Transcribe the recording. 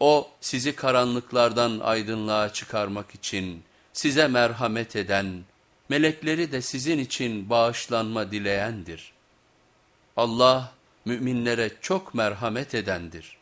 O sizi karanlıklardan aydınlığa çıkarmak için size merhamet eden, melekleri de sizin için bağışlanma dileyendir. Allah müminlere çok merhamet edendir.